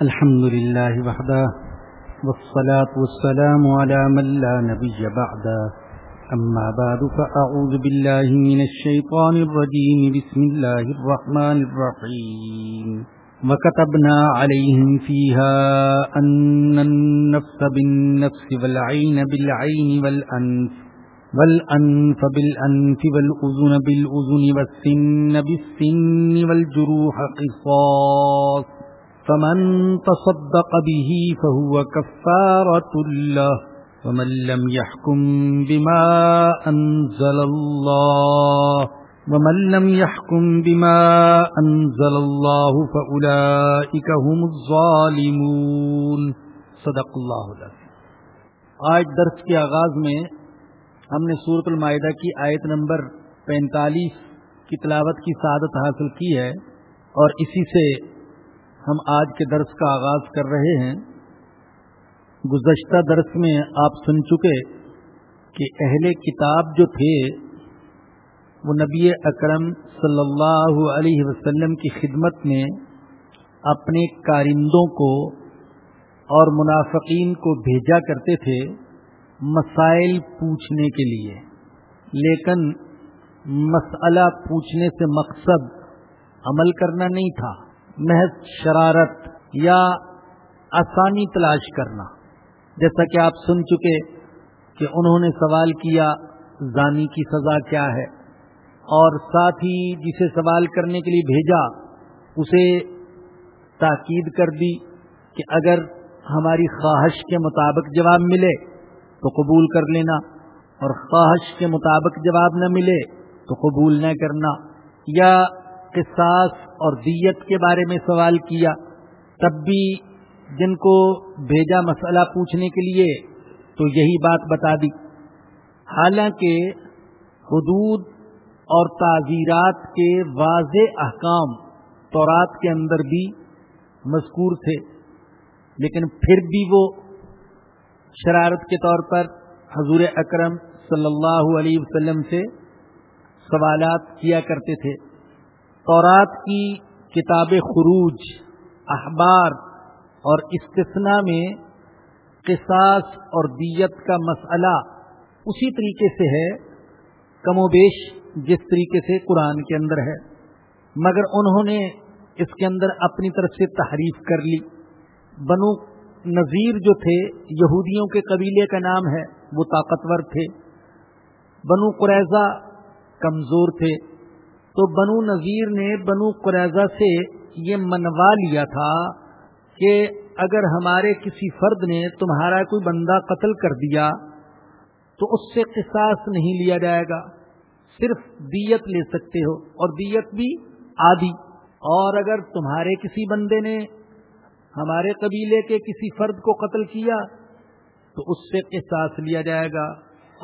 الحمد لله وحده، والصلاة والسلام على من لا نبي بعده. أما بعد، فأعوذ بالله من الشيطان الرجيم، بسم الله الرحمن الرحيم. وكتبنا عليهم فيها أن النفس بالنفس والعين بالعين والأنف والأنف بالأنف والأذن بالأذن والسن بالسن والجروح قصاص. فمن تصدق به فهو كفارة له، ومن لم يحكم بما أنزل الله، ومن لم يحكم بما أنزل الله فأولئك هم الظالمون. صدق الله العظيم. آج درس کے آغاز میں ہم نے سورت المائدہ کی آیت نمبر پینتالیس کی تلاوت کی سعادت حاصل کی ہے اور اسی سے ہم آج کے درس کا آغاز کر رہے ہیں۔ گزشتہ درس میں آپ سن چکے کہ اہل کتاب جو تھے، وہ نبی اکرم صلی اللہ علیہ وسلم کی خدمت میں اپنے کارندوں کو اور منافقین کو بھیجا کرتے تھے مسائل پوچھنے کے لیے۔ لیکن مسئلہ پوچھنے سے مقصد عمل کرنا نہیں تھا۔ محض شرارت یا آسانی تلاش کرنا۔ جیسا کہ آپ سن چکے کہ انہوں نے سوال کیا، زانی کی سزا کیا ہے؟ اور ساتھ ہی جسے سوال کرنے کے لیے بھیجا، اسے تاکید کر دی کہ اگر ہماری خواہش کے مطابق جواب ملے تو قبول کر لینا، اور خواہش کے مطابق جواب نہ ملے تو قبول نہ کرنا، یا قصاص اور دیت کے بارے میں سوال کیا، تب بھی جن کو بھیجا مسئلہ پوچھنے کے لیے تو یہی بات بتا دی۔ حالانکہ حدود اور تعزیرات کے واضح احکام تورات کے اندر بھی مذکور تھے، لیکن پھر بھی وہ شرارت کے طور پر حضور اکرم صلی اللہ علیہ وسلم سے سوالات کیا کرتے تھے۔ تورات کی کتاب خروج اخبار اور استثنا میں قصاص اور دیت کا مسئلہ اسی طریقے سے ہے، کم و بیش جس طریقے سے قرآن کے اندر ہے۔ مگر انہوں نے اس کے اندر اپنی طرف سے تحریف کر لی۔ بنو نذیر جو تھے، یہودیوں کے قبیلے کا نام ہے، وہ طاقتور تھے۔ بنو قریضہ کمزور تھے۔ تو بنو نذیر نے بنو قریضہ سے یہ منوا لیا تھا کہ اگر ہمارے کسی فرد نے تمہارا کوئی بندہ قتل کر دیا تو اس سے قصاص نہیں لیا جائے گا۔ صرف دیت لے سکتے ہو اور دیت بھی آدھی۔ اور اگر تمہارے کسی بندے نے ہمارے قبیلے کے کسی فرد کو قتل کیا تو اس سے قصاص لیا جائے گا۔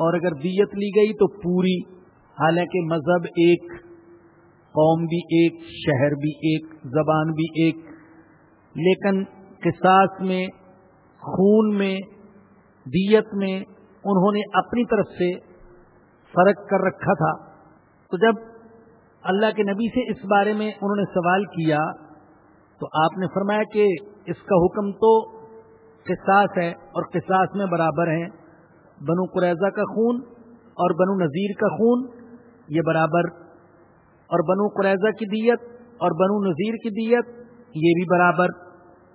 اور اگر دیت لی گئی تو پوری۔ حالانکہ مذہب ایک قوم بھی ایک، شہر بھی ایک، زبان بھی ایک۔ لیکن قصاص میں، خون میں، دیت میں انہوں نے اپنی طرف سے فرق کر رکھا تھا۔ تو جب اللہ کے نبی سے اس بارے میں انہوں نے سوال کیا، تو آپ نے فرمایا کہ اس کا حکم تو قصاص ہے اور قصاص میں برابر ہیں۔ بنو قریضہ کا خون اور بنو نذیر کا خون، یہ برابر اور بنو قریضہ کی دیت اور بنو نذیر کی دیت، یہ بھی برابر۔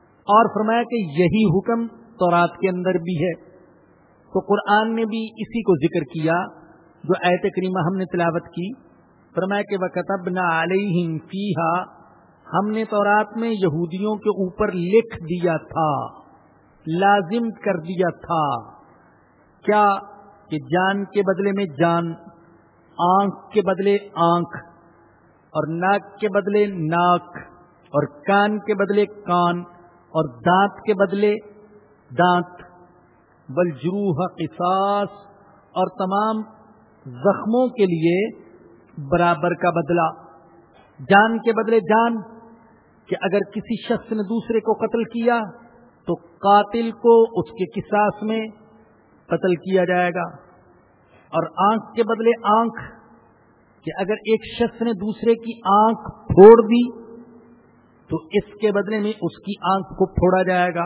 اور فرمایا کہ یہی حکم تورات کے اندر بھی ہے۔ تو قرآن نے بھی اسی کو ذکر کیا جو ایت کریمہ ہم نے تلاوت کی۔ فرمایا کہ وکتب نہ علیہم فیہا ہم نے تو رات میں یہودیوں کے اوپر لکھ دیا تھا، لازم کر دیا تھا۔ کیا؟ کہ جان کے بدلے میں جان، آنکھ کے بدلے آنکھ۔ اور ناک کے بدلے ناک، اور کان کے بدلے کان، اور دانت کے بدلے دانت۔ بلجروح قصاص، اور تمام زخموں کے لیے برابر کا بدلہ۔ جان کے بدلے جان، کہ اگر کسی شخص نے دوسرے کو قتل کیا، تو قاتل کو اس کے قصاص میں قتل کیا جائے گا۔ اور آنکھ کے بدلے آنکھ کہ اگر ایک شخص نے دوسرے کی آنکھ پھوڑ دی، تو اس کے بدلے میں اس کی آنکھ کو پھوڑا جائے گا،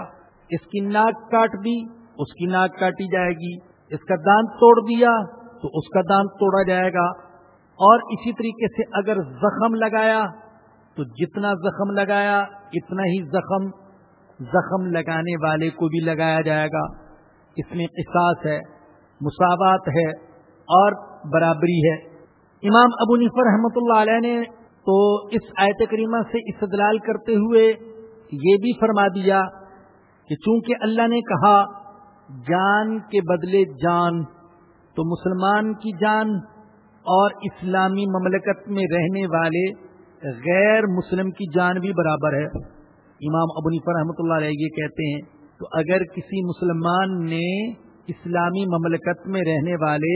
اس کی ناک کاٹ دی، اس کی ناک کاٹی جائے گی، اس کا دانت توڑ دیا، تو اس کا دانت توڑا جائے گا۔ اور اسی طریقے سے اگر زخم لگایا، تو جتنا زخم لگایا، اتنا ہی زخم زخم لگانے والے کو بھی لگایا جائے گا۔ اس میں قصاص ہے، مساوات ہے اور برابری ہے۔ امام ابو نفر رحمۃ اللہ علیہ نے تو اس آیت کریمہ سے استدلال کرتے ہوئے یہ بھی فرما دیا کہ چونکہ اللہ نے کہا، جان کے بدلے جان، تو مسلمان کی جان اور اسلامی مملکت میں رہنے والے غیر مسلم کی جان بھی برابر ہے۔ امام ابو نفر رحمۃ اللہ علیہ یہ کہتے ہیں، تو اگر کسی مسلمان نے اسلامی مملکت میں رہنے والے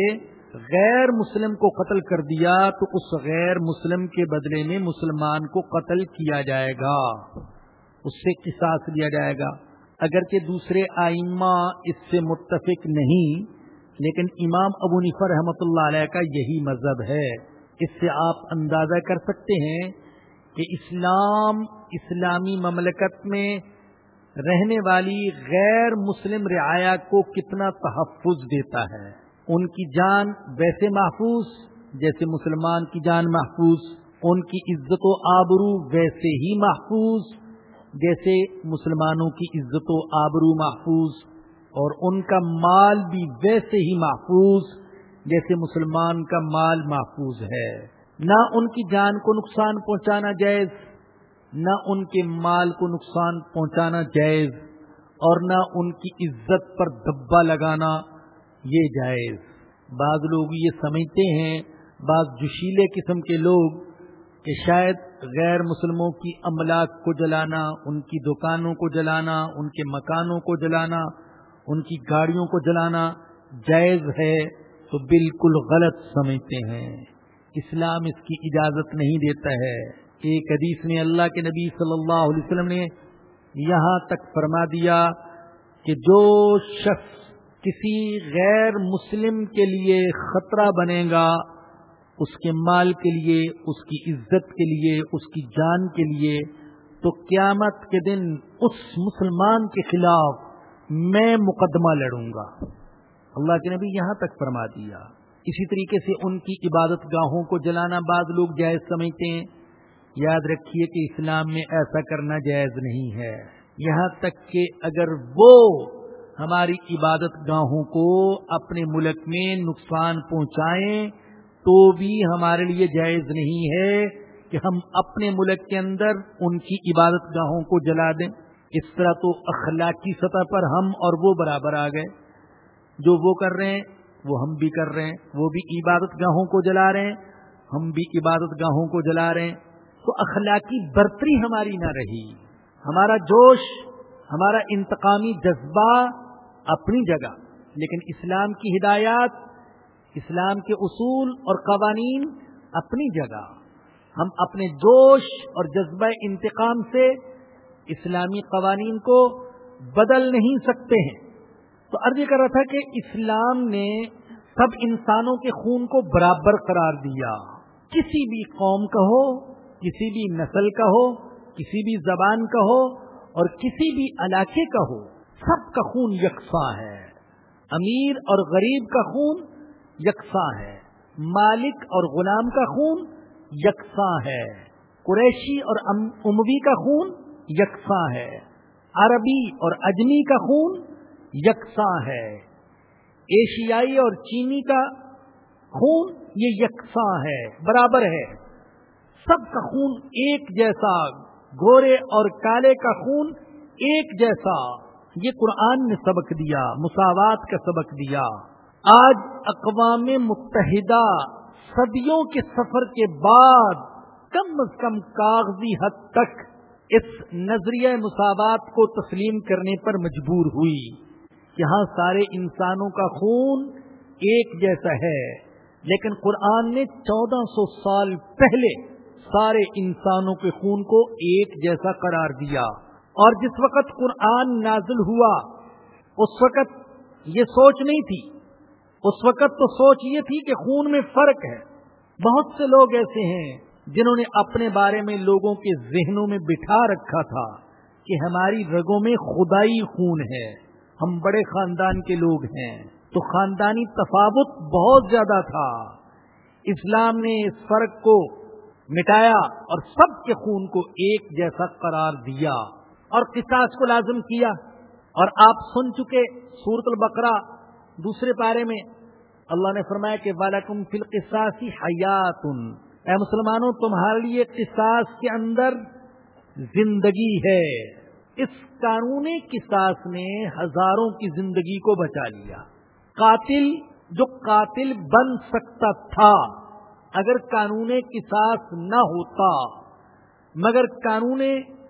غیر مسلم کو قتل کر دیا تو اس غیر مسلم کے بدلے میں مسلمان کو قتل کیا جائے گا۔ اس سے قصاص لیا جائے گا۔ اگرچہ دوسرے آئمہ اس سے متفق نہیں، لیکن امام ابو نفر رحمۃ اللہ علیہ کا یہی مذہب ہے۔ اس سے آپ اندازہ کر سکتے ہیں کہ اسلام، اسلامی مملکت میں رہنے والی غیر مسلم رعایا کو کتنا تحفظ دیتا ہے۔ ان کی جان ویسے محفوظ، جیسے مسلمان کی جان محفوظ، ان کی عزت و آبرو ویسے ہی محفوظ، جیسے مسلمانوں کی عزت و آبرو محفوظ، اور ان کا مال بھی ویسے ہی محفوظ، جیسے مسلمان کا مال محفوظ ہے۔ نہ ان کی جان کو نقصان پہنچانا جائز، نہ ان کے مال کو نقصان پہنچانا جائز، اور نہ ان کی عزت پر دبا لگانا یہ جائز۔ بعض لوگ یہ سمجھتے ہیں، بعض جشیلے قسم کے لوگ کہ شاید غیر مسلموں کی املاک کو جلانا، ان کی دکانوں کو جلانا، ان کے مکانوں کو جلانا، ان کی گاڑیوں کو جلانا جائز ہے تو بالکل غلط سمجھتے ہیں۔ اسلام اس کی اجازت نہیں دیتا ہے۔ ایک حدیث میں اللہ کے نبی صلی اللہ علیہ وسلم نے یہاں تک فرما دیا کہ جو شخص کسی غیر مسلم کے لیے خطرہ بنے گا، اس کے مال کے لیے، اس کی عزت کے لیے، اس کی جان کے لیے، تو قیامت کے دن اس مسلمان کے خلاف میں مقدمہ لڑوں گا۔ اللہ کے نبی یہاں تک فرما دیا۔ اسی طریقے سے ان کی عبادت گاہوں کو جلانا بعض لوگ جائز سمجھتے ہیں۔ یاد رکھیے کہ اسلام میں ایسا کرنا جائز نہیں ہے۔ یہاں تک کہ اگر وہ ہماری عبادت گاہوں کو اپنے ملک میں نقصان پہنچائیں تو بھی ہمارے لیے جائز نہیں ہے کہ ہم اپنے ملک کے اندر ان کی عبادت گاہوں کو جلا دیں۔ اس طرح تو اخلاقی سطح پر ہم اور وہ برابر آ گئے۔ جو وہ کر رہے ہیں، وہ ہم بھی کر رہے ہیں۔ وہ بھی عبادت گاہوں کو جلا رہے ہیں، ہم بھی عبادت گاہوں کو جلا رہے ہیں۔ تو اخلاقی برتری ہماری نہ رہی۔ ہمارا جوش، ہمارا انتقامی جذبہ اپنی جگہ، لیکن اسلام کی ہدایات، اسلام کے اصول اور قوانین اپنی جگہ۔ ہم اپنے جوش اور جذبہ انتقام سے اسلامی قوانین کو بدل نہیں سکتے ہیں۔ تو عرض یہ کر رہا تھا کہ اسلام نے سب انسانوں کے خون کو برابر قرار دیا۔ کسی بھی قوم کا ہو، کسی بھی نسل کا ہو، کسی بھی زبان کا ہو، اور کسی بھی علاقے کا ہو سب کا خون یکساں ہے۔ امیر اور غریب کا خون یکساں ہے۔ مالک اور غلام کا خون یکساں ہے۔ قریشی اور اموی کا خون یکساں ہے۔ عربی اور اجمی کا خون یکساں ہے۔ ایشیائی اور چینی کا خون یہ یکساں ہے۔ برابر ہے۔ سب کا خون ایک جیسا، گورے اور کالے کا خون ایک جیسا۔ یہ قرآن نے سبق دیا، مساوات کا سبق دیا۔ آج اقوام متحدہ صدیوں کے سفر کے بعد کم از کم کاغذی حد تک اس نظریہ مساوات کو تسلیم کرنے پر مجبور ہوئی۔ یہاں سارے انسانوں کا خون ایک جیسا ہے، لیکن قرآن نے چودہ سو سال پہلے سارے انسانوں کے خون کو ایک جیسا قرار دیا۔ اور جس وقت قرآن نازل ہوا، اس وقت یہ سوچ نہیں تھی۔ اس وقت تو سوچ یہ تھی کہ خون میں فرق ہے۔ بہت سے لوگ ایسے ہیں جنہوں نے اپنے بارے میں لوگوں کے ذہنوں میں بٹھا رکھا تھا کہ ہماری رگوں میں خدائی خون ہے۔ ہم بڑے خاندان کے لوگ ہیں۔ تو خاندانی تفاوت بہت زیادہ تھا۔ اسلام نے اس فرق کو مٹایا اور سب کے خون کو ایک جیسا قرار دیا۔ اور قصاص کو لازم کیا اور آپ سن چکے سورت البقرہ دوسرے پارے میں اللہ نے فرمایا کہ بالکم فل قصاصی حیات اے مسلمانوں، تمہارے لیے قصاص کے اندر زندگی ہے۔ اس قانون قصاص نے ہزاروں کی زندگی کو بچا لیا۔ قاتل، جو قاتل بن سکتا تھا، اگر قانون قصاص نہ ہوتا، مگر قانون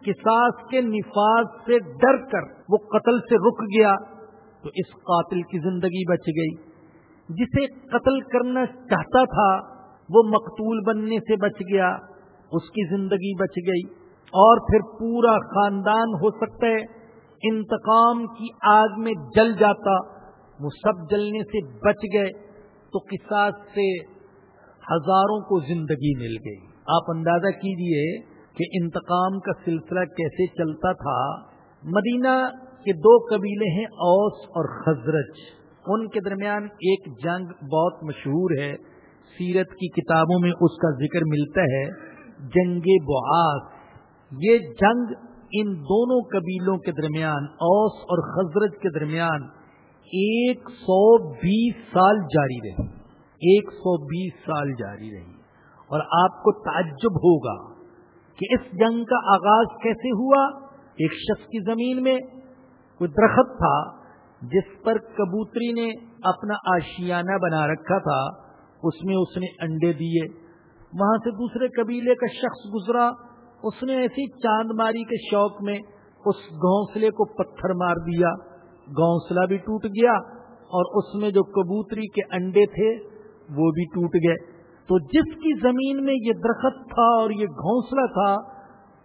قصاص کے نفاذ سے ڈر کر وہ قتل سے رک گیا تو اس قاتل کی زندگی بچ گئی۔ جسے قتل کرنا چاہتا تھا، وہ مقتول بننے سے بچ گیا، اس کی زندگی بچ گئی۔ اور پھر پورا خاندان ہو سکتا ہے، انتقام کی آگ میں جل جاتا، وہ سب جلنے سے بچ گئے۔ تو قصاص سے ہزاروں کو زندگی مل گئی۔ آپ اندازہ کیجیے کہ انتقام کا سلسلہ کیسے چلتا تھا، مدینہ کے دو قبیلے ہیں اوس اور خزرج۔ ان کے درمیان ایک جنگ بہت مشہور ہے۔ سیرت کی کتابوں میں اس کا ذکر ملتا ہے، جنگ بعاث یہ جنگ ان دونوں قبیلوں کے درمیان، اوس اور خزرج کے درمیان ایک سو بیس سال جاری رہی۔ ایک سو بیس سال جاری رہی۔ اور آپ کو تعجب ہوگا کہ اس جنگ کا آغاز کیسے ہوا؟ ایک شخص کی زمین میں کوئی درخت تھا جس پر کبوتری نے اپنا آشیانہ بنا رکھا تھا، اس میں اس نے انڈے دیے۔ وہاں سے دوسرے قبیلے کا شخص گزرا، اس نے ایسی چاند ماری کے شوق میں اس گھونسلے کو پتھر مار دیا۔ گھونسلہ بھی ٹوٹ گیا اور اس میں جو کبوتری کے انڈے تھے، وہ بھی ٹوٹ گئے۔ تو جس کی زمین میں یہ درخت تھا اور یہ گھونسلہ تھا،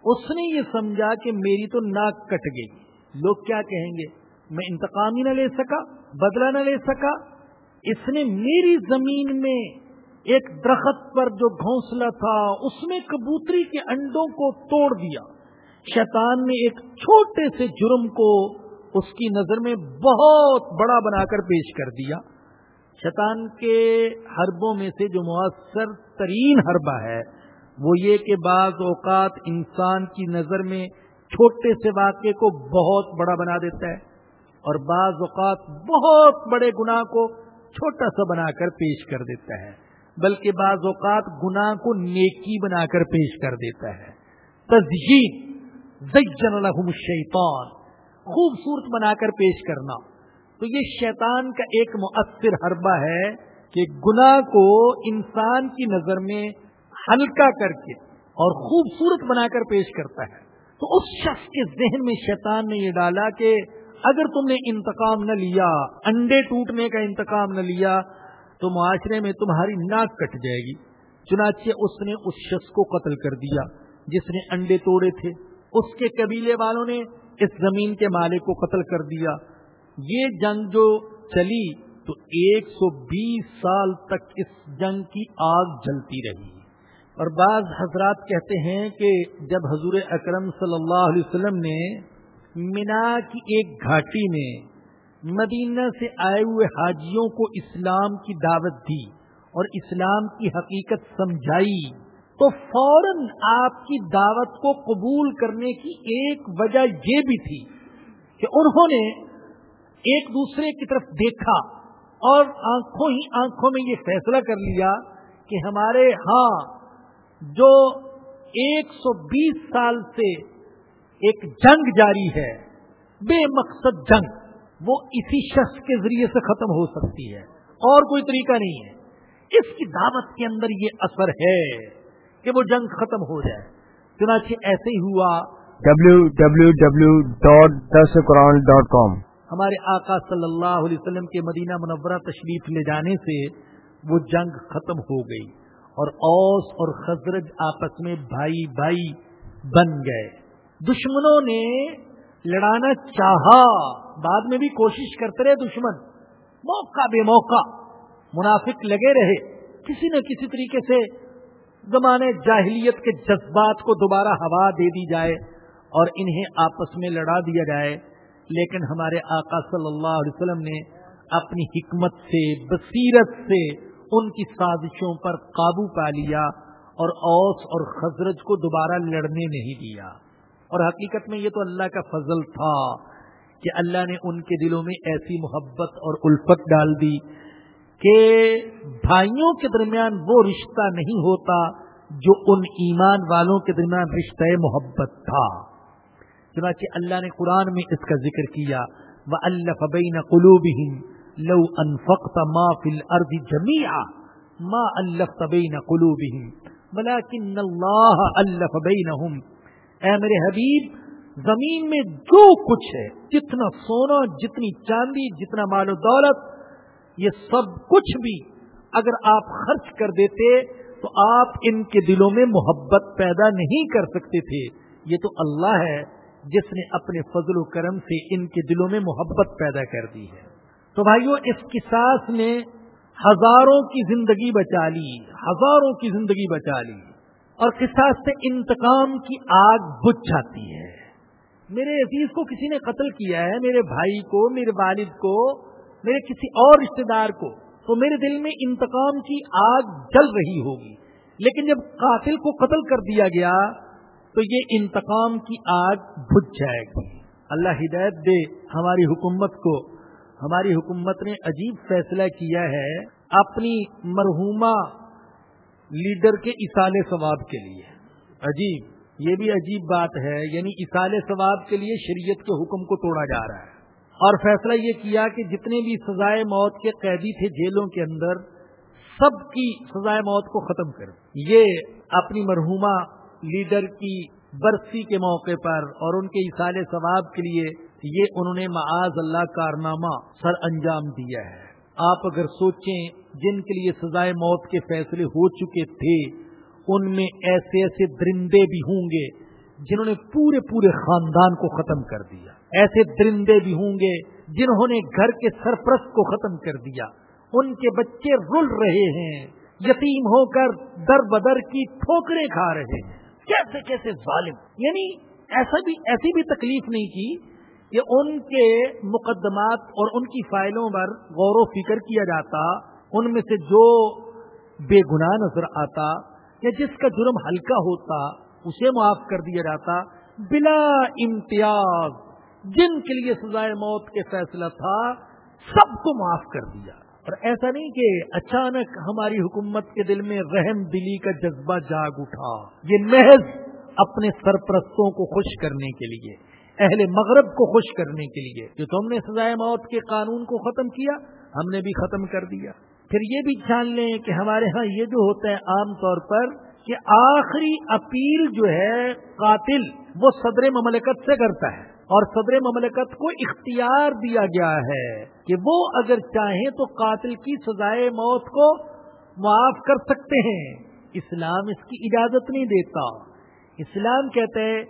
اس نے یہ سمجھا کہ میری تو ناک کٹ گئی۔ لوگ کیا کہیں گے؟ میں انتقام ہی نہ لے سکا، بدلہ نہ لے سکا۔ اس نے میری زمین میں ایک درخت پر جو گھونسلہ تھا، اس میں کبوتری کے انڈوں کو توڑ دیا۔ شیطان نے ایک چھوٹے سے جرم کو اس کی نظر میں بہت بڑا بنا کر پیش کر دیا۔ شیطان کے حربوں میں سے جو مؤثر ترین حربہ ہے، وہ یہ کہ بعض اوقات انسان کی نظر میں چھوٹے سے واقعے کو بہت بڑا بنا دیتا ہے اور بعض اوقات بہت بڑے گناہ کو چھوٹا سا بنا کر پیش کر دیتا ہے، بلکہ بعض اوقات گناہ کو نیکی بنا کر پیش کر دیتا ہے۔ زیجن لهم الشیطان، خوبصورت بنا کر پیش کرنا۔ تو یہ شیطان کا ایک مؤثر حربہ ہے کہ گناہ کو انسان کی نظر میں ہلکا کر کے اور خوبصورت بنا کر پیش کرتا ہے۔ تو اس شخص کے ذہن میں شیطان نے یہ ڈالا کہ اگر تم نے انتقام نہ لیا، انڈے ٹوٹنے کا انتقام نہ لیا، تو معاشرے میں تمہاری ناک کٹ جائے گی۔ چنانچہ اس نے اس شخص کو قتل کر دیا، جس نے انڈے توڑے تھے۔ اس کے قبیلے والوں نے اس زمین کے مالک کو قتل کر دیا۔ یہ جنگ جو چلی تو ایک سو بیس سال تک اس جنگ کی آگ جلتی رہی۔ اور بعض حضرات کہتے ہیں کہ جب حضور اکرم صلی اللہ علیہ وسلم نے مینا کی ایک گھاٹی میں مدینہ سے آئے ہوئے حاجیوں کو اسلام کی دعوت دی اور اسلام کی حقیقت سمجھائی، تو فوراً آپ کی دعوت کو قبول کرنے کی ایک وجہ یہ بھی تھی کہ انہوں نے ایک دوسرے کی طرف دیکھا اور آنکھوں ہی آنکھوں میں یہ فیصلہ کر لیا کہ ہمارے ہاں جو ایک سو بیس سال سے ایک جنگ جاری ہے، بے مقصد جنگ، وہ اسی شخص کے ذریعے سے ختم ہو سکتی ہے۔ اور کوئی طریقہ نہیں ہے۔ اس کی دعوت کے اندر یہ اثر ہے کہ وہ جنگ ختم ہو جائے۔ چنانچہ ایسے ہی ہوا۔ ڈبلو ڈبلو ڈبلو ڈاٹ دس قرآن ڈاٹ کام ہمارے آقا صلی اللہ علیہ وسلم کے مدینہ منورہ تشریف لے جانے سے وہ جنگ ختم ہو گئی اور اوس اور خزرج آپس میں بھائی بھائی بن گئے۔ دشمنوں نے لڑانا چاہا۔ بعد میں بھی کوشش کرتے رہے دشمن۔ موقع بے موقع۔ منافق لگے رہے۔ کسی نہ کسی طریقے سے زمانے جاہلیت کے جذبات کو دوبارہ ہوا دے دی جائے اور انہیں آپس میں لڑا دیا جائے۔ لیکن ہمارے آقا صلی اللہ علیہ وسلم نے اپنی حکمت سے، بصیرت سے ان کی سازشوں پر قابو پا لیا اور اوس اور خزرج کو دوبارہ لڑنے نہیں دیا۔ اور حقیقت میں یہ تو اللہ کا فضل تھا کہ اللہ نے ان کے دلوں میں ایسی محبت اور الفت ڈال دی کہ بھائیوں کے درمیان وہ رشتہ نہیں ہوتا جو ان ایمان والوں کے درمیان رشتہ محبت تھا۔ چنانچہ اللہ نے قرآن میں اس کا ذکر کیا وہ اللہ فبین قلوبہم لو انفقت ما فی الارض جمیعا ما الفت بین قلوبہم ولیکن اللہ الف بینہم اے میرے حبیب، زمین میں جو کچھ ہے، جتنا سونا، جتنی چاندی، جتنا مال و دولت، یہ سب کچھ بھی اگر آپ خرچ کر دیتے تو آپ ان کے دلوں میں محبت پیدا نہیں کر سکتے تھے۔ یہ تو اللہ ہے۔ جس نے اپنے فضل و کرم سے ان کے دلوں میں محبت پیدا کر دی ہے۔ تو بھائیو، اس قصاص نے ہزاروں کی زندگی بچا لی، ہزاروں کی زندگی بچا لی۔ اور قصاص سے انتقام کی آگ بجھ جاتی ہے۔ میرے عزیز کو کسی نے قتل کیا ہے، میرے بھائی کو، میرے والد کو، میرے کسی اور رشتے دار کو، تو میرے دل میں انتقام کی آگ جل رہی ہوگی۔ لیکن جب قاتل کو قتل کر دیا گیا تو یہ انتقام کی آگ بجھ جائے گی۔ اللہ ہدایت دے ہماری حکومت کو۔ ہماری حکومت نے عجیب فیصلہ کیا ہے اپنی مرحوما لیڈر کے اصال ثواب کے لیے۔ عجیب، یہ بھی عجیب بات ہے۔ یعنی اصال ثواب کے لیے شریعت کے حکم کو توڑا جا رہا ہے۔ اور فیصلہ یہ کیا کہ جتنے بھی سزائے موت کے قیدی تھے جیلوں کے اندر، سب کی سزائے موت کو ختم کر۔ یہ اپنی مرحوما لیڈر کی برسی کے موقع پر اور ان کے اصال ثواب کے لیے یہ انہوں نے معاذ اللہ کارنامہ سر انجام دیا ہے۔ آپ اگر سوچیں جن کے لیے سزائے موت کے فیصلے ہو چکے تھے، ان میں ایسے ایسے درندے بھی ہوں گے جنہوں نے پورے پورے خاندان کو ختم کر دیا۔ ایسے درندے بھی ہوں گے جنہوں نے گھر کے سرپرست کو ختم کر دیا۔ ان کے بچے رل رہے ہیں، یتیم ہو کر در بدر کی ٹھوکریں کھا رہے ہیں۔ کیسے کیسے ظالم؟ یعنی ایسا بھی ایسی بھی تکلیف نہیں کی کہ ان کے مقدمات اور ان کی فائلوں پر غور و فکر کیا جاتا، ان میں سے جو بے گناہ نظر آتا، یا جس کا جرم ہلکا ہوتا، اسے معاف کر دیا جاتا، بلا امتیاز، جن کے لیے سزائے موت کے فیصلہ تھا، سب کو معاف کر دیا۔ اور ایسا نہیں کہ اچانک ہماری حکومت کے دل میں رحم دلی کا جذبہ جاگ اٹھا۔ یہ محض اپنے سرپرستوں کو خوش کرنے کے لیے، اہل مغرب کو خوش کرنے کے لیے، جو تم نے سزائے موت کے قانون کو ختم کیا، ہم نے بھی ختم کر دیا۔ پھر یہ بھی جان لیں کہ ہمارے ہاں یہ جو ہوتا ہے عام طور پر کہ آخری اپیل جو ہے قاتل، وہ صدر مملکت سے کرتا ہے۔ اور صدر مملکت کو اختیار دیا گیا ہے کہ وہ اگر چاہیں تو قاتل کی سزائے موت کو معاف کر سکتے ہیں۔ اسلام اس کی اجازت نہیں دیتا۔ اسلام کہتے ہیں،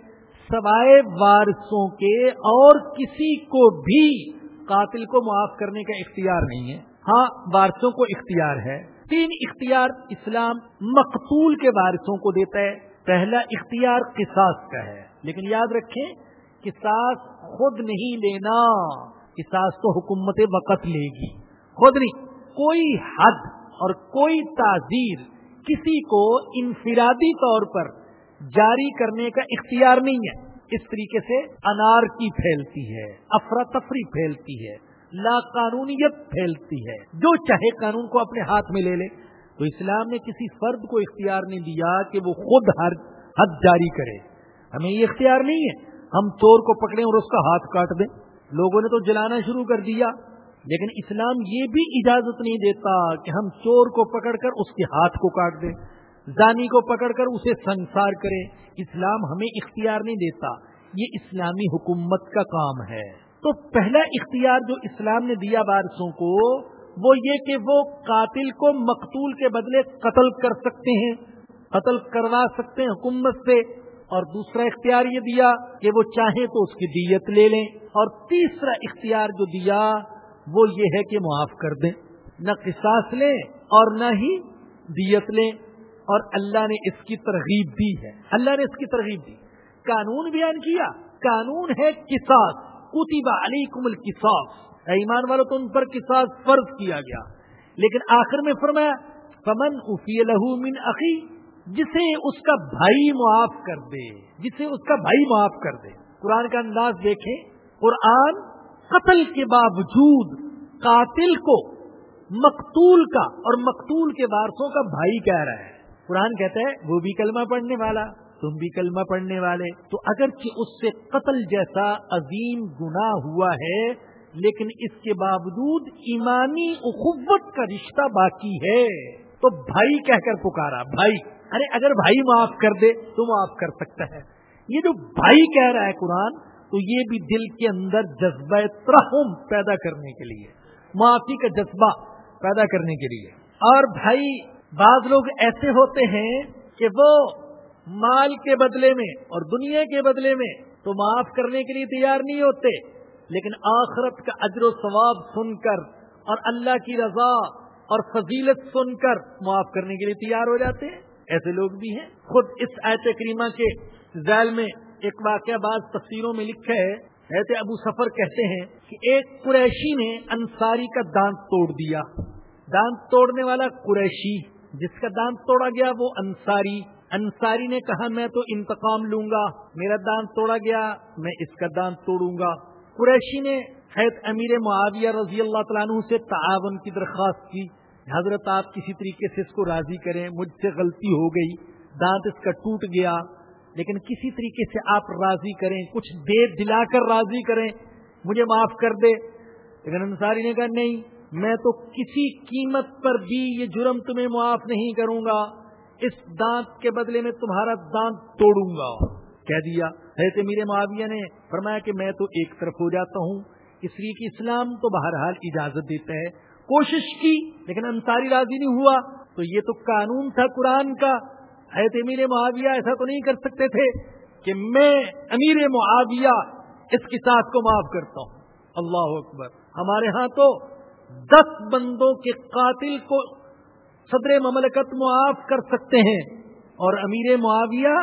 سوائے وارثوں کے اور کسی کو بھی قاتل کو معاف کرنے کا اختیار نہیں ہے۔ ہاں وارثوں کو اختیار ہے۔ تین اختیار اسلام مقتول کے وارثوں کو دیتا ہے۔ پہلا اختیار قصاص کا ہے۔ لیکن یاد رکھیں قصاص خود نہیں لینا قصاص تو حکومت وقت لے گی۔ خود نہیں، کوئی حد اور کوئی تعزیر کسی کو انفرادی طور پر جاری کرنے کا اختیار نہیں ہے۔ اس طریقے سے انار کی پھیلتی ہے، افراتفری پھیلتی ہے لا قانونیت پھیلتی ہے۔ جو چاہے قانون کو اپنے ہاتھ میں لے لے۔ تو اسلام نے کسی فرد کو اختیار نہیں دیا کہ وہ خود ہر حد جاری کرے۔ ہمیں یہ اختیار نہیں ہے۔ ہم چور کو پکڑیں اور اس کا ہاتھ کاٹ دیں۔ لوگوں نے تو جلانا شروع کر دیا۔ لیکن اسلام یہ بھی اجازت نہیں دیتا کہ ہم چور کو پکڑ کر اس کے ہاتھ کو کاٹ دیں۔ زانی کو پکڑ کر اسے سنسار کریں۔ اسلام ہمیں اختیار نہیں دیتا۔ یہ اسلامی حکومت کا کام ہے۔ تو پہلا اختیار جو اسلام نے دیا بارسوں کو، وہ یہ کہ وہ قاتل کو مقتول کے بدلے قتل کر سکتے ہیں۔ قتل کروا سکتے ہیں حکومت سے۔ اور دوسرا اختیار یہ دیا کہ وہ چاہیں تو اس کی دیت لے لیں اور تیسرا اختیار جو دیا وہ یہ ہے کہ معاف کر دیں۔ نہ قصاص لیں اور نہ ہی دیت لیں۔ اور اللہ نے اس کی ترغیب دی ہے۔ اللہ نے اس کی ترغیب دی۔ قانون بیان کیا۔ قانون ہے کساس کتبہ علیکم القصاص۔ ایمان والوں تو ان پر کساس فرض کیا گیا۔ لیکن آخر میں فرمایا، فمن افی لہو من عقی جسے اس کا بھائی معاف کر دے، جسے اس کا بھائی معاف کر دے۔ قرآن کا انداز دیکھیں، قرآن قتل کے باوجود قاتل کو مقتول کا اور مقتول کے وارثوں کا بھائی کہہ رہا ہے۔ قرآن کہتا ہے، وہ بھی کلمہ پڑھنے والا، تم بھی کلمہ پڑھنے والے۔ تو اگرچہ اس سے قتل جیسا عظیم گناہ ہوا ہے، لیکن اس کے باوجود ایمانی اخوت کا رشتہ باقی ہے۔ تو بھائی کہہ کر پکارا، بھائی۔ ارے، اگر بھائی معاف کر دے تو معاف کر سکتا ہے۔ یہ جو بھائی کہہ رہا ہے قرآن، تو یہ بھی دل کے اندر جذبہ ترہم پیدا کرنے کے لیے، معافی کا جذبہ پیدا کرنے کے لیے۔ اور بھائی، بعض لوگ ایسے ہوتے ہیں کہ وہ مال کے بدلے میں اور دنیا کے بدلے میں تو معاف کرنے کے لیے تیار نہیں ہوتے، لیکن آخرت کا اجر و ثواب سن کر اور اللہ کی رضا اور فضیلت سن کر معاف کرنے کے لیے تیار ہو جاتے ہیں۔ ایسے لوگ بھی ہیں۔ خود اس آیت کریمہ کے ذیل میں ایک واقعہ بعض تفسیروں میں لکھا ہے۔ ایسے ابو سفر کہتے ہیں کہ ایک قریشی نے انصاری کا دانت توڑ دیا۔ دانت توڑنے والا قریشی جس کا دانت توڑا گیا وہ انصاری۔ انصاری نے کہا، میں تو انتقام لوں گا۔ میرا دانت توڑا گیا، میں اس کا دانت توڑوں گا۔ قریشی نے حید امیر معاویہ رضی اللہ تعالیٰ عنہ سے تعاون کی درخواست کی۔ حضرت آپ کسی طریقے سے اس کو راضی کریں، مجھ سے غلطی ہو گئی، دانت اس کا ٹوٹ گیا، لیکن کسی طریقے سے آپ راضی کریں، کچھ دے دلا کر راضی کریں، مجھے معاف کر دے۔ لیکن انصاری نے کہا، نہیں، میں تو کسی قیمت پر بھی یہ جرم تمہیں معاف نہیں کروں گا، اس دانت کے بدلے میں تمہارا دانت توڑوں گا۔ کہہ دیا، حضرت میرے معاویہ نے فرمایا کہ میں تو ایک طرف ہو جاتا ہوں، اس لیے کہ اسلام تو بہرحال اجازت دیتا ہے۔ کوشش کی، لیکن انصاری راضی نہیں ہوا۔ تو یہ تو قانون تھا قرآن کا۔ حیرت امیر معاویہ ایسا تو نہیں کر سکتے تھے کہ میں امیر معاویہ اس کی ساتھ کو معاف کرتا ہوں۔ اللہ اکبر۔ ہمارے ہاں تو دس بندوں کے قاتل کو صدر مملکت معاف کر سکتے ہیں اور امیر معاویہ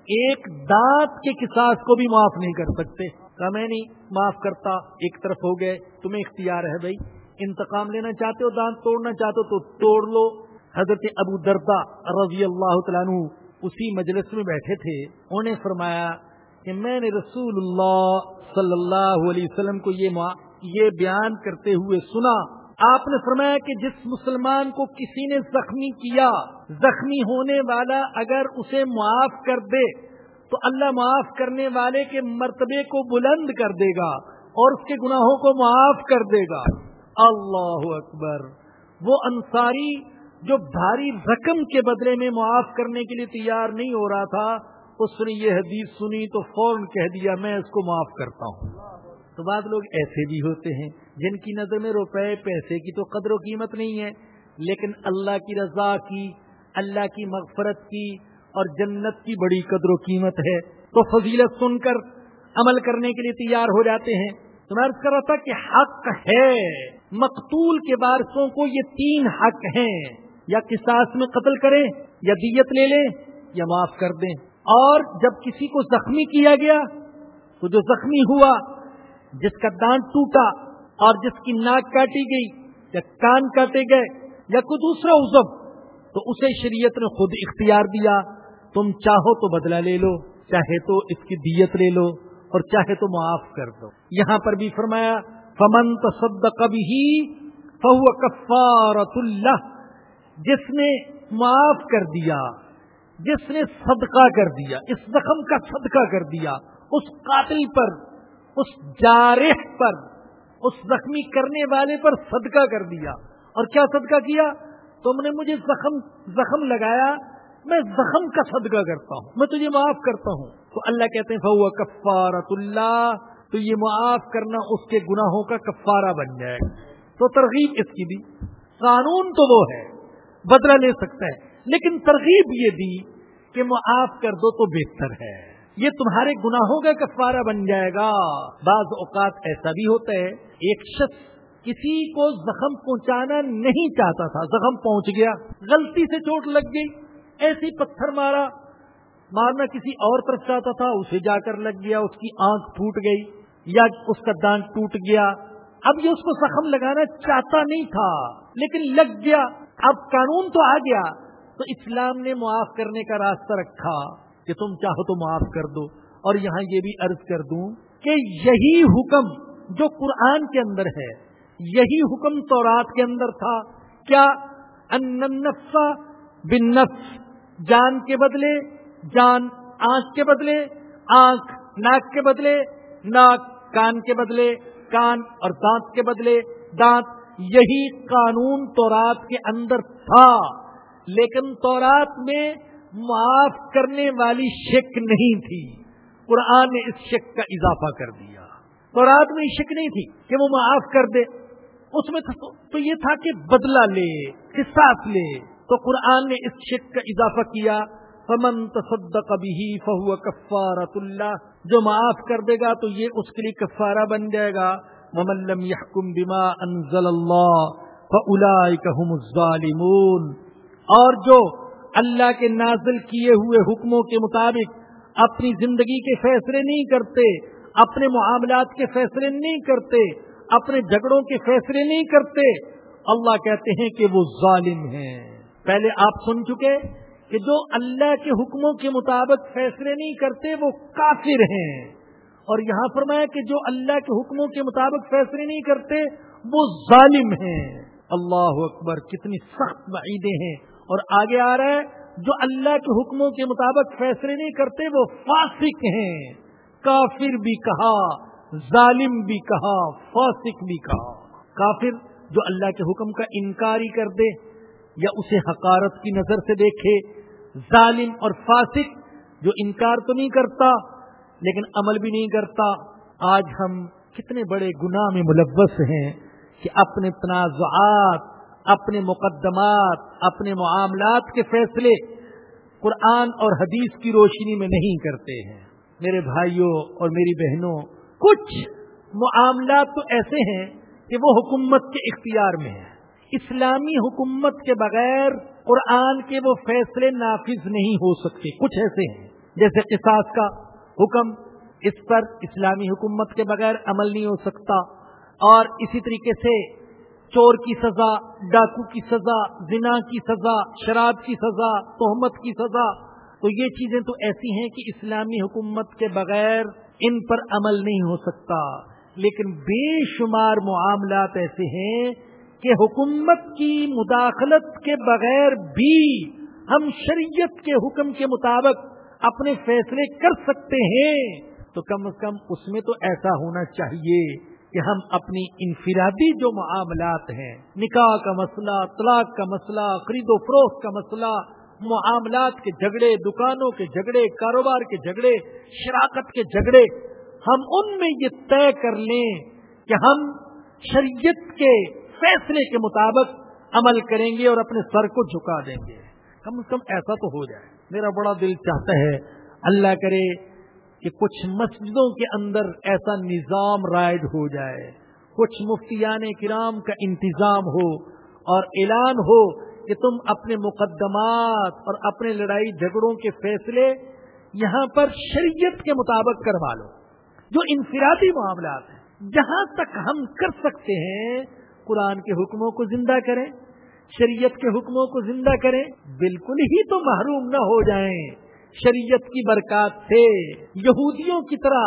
ایک دانت کے کساس کو بھی معاف نہیں کر سکتے۔ میں نہیں، معاف کرتا، ایک طرف ہو گئے، تمہیں اختیار ہے بھائی۔ انتقام لینا چاہتے ہو، دانت توڑنا چاہتے ہو تو توڑ لو۔ حضرت ابو دردا رضی اللہ تعالیٰ عنہ اسی مجلس میں بیٹھے تھے۔ انہوں نے فرمایا کہ میں نے رسول اللہ صلی اللہ علیہ وسلم کو یہ یہ بیان کرتے ہوئے سنا۔ آپ نے فرمایا کہ جس مسلمان کو کسی نے زخمی کیا، زخمی ہونے والا اگر اسے معاف کر دے، تو اللہ معاف کرنے والے کے مرتبے کو بلند کر دے گا اور اس کے گناہوں کو معاف کر دے گا۔ اللہ اکبر وہ انصاری جو بھاری رقم کے بدلے میں معاف کرنے کے لیے تیار نہیں ہو رہا تھا، اس نے یہ حدیث سنی تو فوراً کہہ دیا، میں اس کو معاف کرتا ہوں۔ تو بعض لوگ ایسے بھی ہوتے ہیں، جن کی نظر میں روپے، پیسے کی تو قدر و قیمت نہیں ہے، لیکن اللہ کی رضا کی، اللہ کی مغفرت کی اور جنت کی بڑی قدر و قیمت ہے۔ تو فضیلت سن کر عمل کرنے کے لیے تیار ہو جاتے ہیں۔ تو میں کر رہا تھا کہ حق ہے۔ مقتول کے وارثوں کو یہ تین حق ہیں۔ یا قصاص میں قتل کریں، یا دیت لے لیں، یا معاف کر دیں۔ اور جب کسی کو زخمی کیا گیا، تو جو زخمی ہوا، جس کا دانت ٹوٹا اور جس کی ناک کاٹی گئی، یا کان کاٹے گئے، یا کوئی دوسرا عزب تو اسے شریعت نے خود اختیار دیا۔ تم چاہو تو بدلہ لے لو، چاہے تو اس کی دیت لے لو اور چاہے تو معاف کر دو۔ یہاں پر بھی فرمایا فمن تصدق به فهو کفارت اللہ جس نے معاف کر دیا، جس نے صدقہ کر دیا، اس زخم کا صدقہ کر دیا، اس قاتل پر، اس جارح پر، اس زخمی کرنے والے پر صدقہ کر دیا۔ اور کیا صدقہ کیا؟ تم نے مجھے زخم زخم لگایا، میں زخم کا صدقہ کرتا ہوں، میں تجھے معاف کرتا ہوں۔ تو اللہ کہتے ہیں فو کفارت اللہ تو یہ معاف کرنا اس کے گناہوں کا کفارہ بن جائے گا۔ تو ترغیب اس کی دی قانون تو وہ ہے، بدلہ لے سکتا ہے، لیکن ترغیب یہ دی کہ معاف کر دو تو بہتر ہے۔ یہ تمہارے گناہوں کا کفارہ بن جائے گا۔ بعض اوقات ایسا بھی ہوتا ہے، ایک شخص کسی کو زخم پہنچانا نہیں چاہتا تھا، زخم پہنچ گیا، غلطی سے چوٹ لگ گئی، ایسی پتھر مارا، مارنا کسی اور طرف چاہتا تھا، اسے جا کر لگ گیا، اس کی آنکھ پھوٹ گئی۔ یا اس کا دانت ٹوٹ گیا۔ اب یہ اس کو زخم لگانا چاہتا نہیں تھا، لیکن لگ گیا۔ اب قانون تو آ گیا۔ تو اسلام نے معاف کرنے کا راستہ رکھا کہ تم چاہو تو معاف کر دو۔ اور یہاں یہ بھی عرض کر دوں کہ یہی حکم جو قرآن کے اندر ہے، یہی حکم تو رات کے اندر تھا۔ کیا بن نفس جان کے بدلے، جان آنکھ کے بدلے، آنکھ ناک کے بدلے ناک کان کے بدلے، کان اور دانت کے بدلے۔ دانت یہی قانون تورات کے اندر تھا، لیکن تورات میں معاف کرنے والی شک نہیں تھی۔ قرآن نے اس شک کا اضافہ کر دیا۔ تورات میں شک نہیں تھی کہ وہ معاف کر دے۔ اس میں تو یہ تھا کہ بدلہ لے حساس لے۔ تو قرآن نے اس شک کا اضافہ کیا۔ فمن تصدق به فهو کفارت اللہ جو معاف کر دے گا تو یہ اس کے لیے کفارہ بن جائے گا. ومن لم يحكم بما انزل الله فاولئك هم الظالمون. اور جو اللہ کے نازل کیے ہوئے حکموں کے مطابق اپنی زندگی کے فیصلے نہیں کرتے، اپنے معاملات کے فیصلے نہیں کرتے، اپنے جھگڑوں کے فیصلے نہیں کرتے، اللہ کہتے ہیں کہ وہ ظالم ہیں۔ پہلے آپ سن چکے کہ جو اللہ کے حکموں کے مطابق فیصلے نہیں کرتے، وہ کافر ہیں۔ اور یہاں فرمایا کہ جو اللہ کے حکموں کے مطابق فیصلے نہیں کرتے، وہ ظالم ہیں۔ اللہ اکبر، کتنی سخت وعیدیں ہیں۔ اور آگے آ رہا ہے، جو اللہ کے حکموں کے مطابق فیصلے نہیں کرتے، وہ فاسق ہیں۔ کافر بھی کہا، ظالم بھی کہا، فاسق بھی کہا۔ کافر جو اللہ کے حکم کا انکار ہی کر دے یا اسے حقارت کی نظر سے دیکھے ظالم اور فاسق جو انکار تو نہیں کرتا لیکن عمل بھی نہیں کرتا، آج ہم کتنے بڑے گناہ میں ملوث ہیں کہ اپنے تنازعات، اپنے مقدمات، اپنے معاملات کے فیصلے قرآن اور حدیث کی روشنی میں نہیں کرتے ہیں۔ میرے بھائیوں اور میری بہنوں، کچھ معاملات تو ایسے ہیں کہ وہ حکومت کے اختیار میں ہیں۔ اسلامی حکومت کے بغیر قرآن کے وہ فیصلے نافذ نہیں ہو سکتے۔ کچھ ایسے ہیں، جیسے قصاص کا حکم، اس پر اسلامی حکومت کے بغیر عمل نہیں ہو سکتا۔ اور اسی طریقے سے چور کی سزا، ڈاکو کی سزا، زنا کی سزا، شراب کی سزا، تہمت کی سزا۔ تو یہ چیزیں تو ایسی ہیں کہ اسلامی حکومت کے بغیر ان پر عمل نہیں ہو سکتا۔ لیکن بے شمار معاملات ایسے ہیں کہ حکومت کی مداخلت کے بغیر بھی ہم شریعت کے حکم کے مطابق اپنے فیصلے کر سکتے ہیں، تو کم از کم اس میں تو ایسا ہونا چاہیے کہ ہم اپنی انفرادی جو معاملات ہیں، نکاح کا مسئلہ، طلاق کا مسئلہ، خرید و فروخت کا مسئلہ، معاملات کے جھگڑے، دکانوں کے جھگڑے، کاروبار کے جھگڑے، شراکت کے جھگڑے، ہم ان میں یہ طے کر لیں کہ ہم شریعت کے فیصلے کے مطابق عمل کریں گے اور اپنے سر کو جھکا دیں گے۔ کم از کم ایسا تو ہو جائے۔ میرا بڑا دل چاہتا ہے اللہ کرے کہ کچھ مسجدوں کے اندر ایسا نظام رائج ہو جائے۔ کچھ مفتیان کرام کا انتظام ہو اور اعلان ہو کہ تم اپنے مقدمات اور اپنے لڑائی جھگڑوں کے فیصلے یہاں پر شریعت کے مطابق کروا لو۔ جو انفرادی معاملات ہیں، جہاں تک ہم کر سکتے ہیں قرآن کے حکموں کو زندہ کریں، شریعت کے حکموں کو زندہ کریں، بالکل ہی تو محروم نہ ہو جائیں۔ شریعت کی برکات سے یہودیوں کی طرح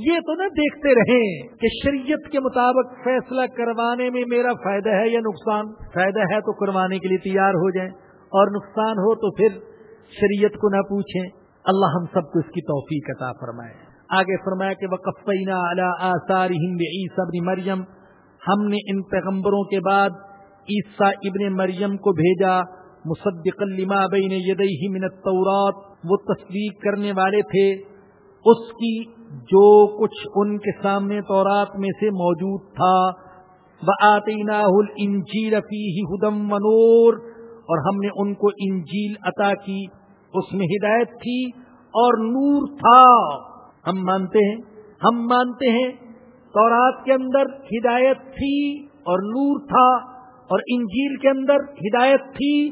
یہ تو نہ دیکھتے رہیں کہ شریعت کے مطابق فیصلہ کروانے میں میرا فائدہ ہے یا نقصان۔ فائدہ ہے تو کروانے کے لیے تیار ہو جائیں، اور نقصان ہو تو پھر شریعت کو نہ پوچھیں۔ اللہ ہم سب کو اس کی توفیق عطا فرمائے۔ آگے فرمایا کہ وقفینہ آثار ہند ابن مریم ہم نے ان پیغمبروں کے بعد عیسیٰ ابن مریم کو بھیجا مصدق لما بین یدیہ من التورات، وہ تصدیق کرنے والے تھے۔ اس کی جو کچھ ان کے سامنے تورات میں سے موجود تھا۔ وہ آتی انجیل ہدم منور اور ہم نے ان کو انجیل عطا کی۔ اس میں ہدایت تھی اور نور تھا۔ ہم مانتے ہیں، ہم مانتے ہیں تورات کے اندر ہدایت تھی اور نور تھا اور انجیل کے اندر ہدایت تھی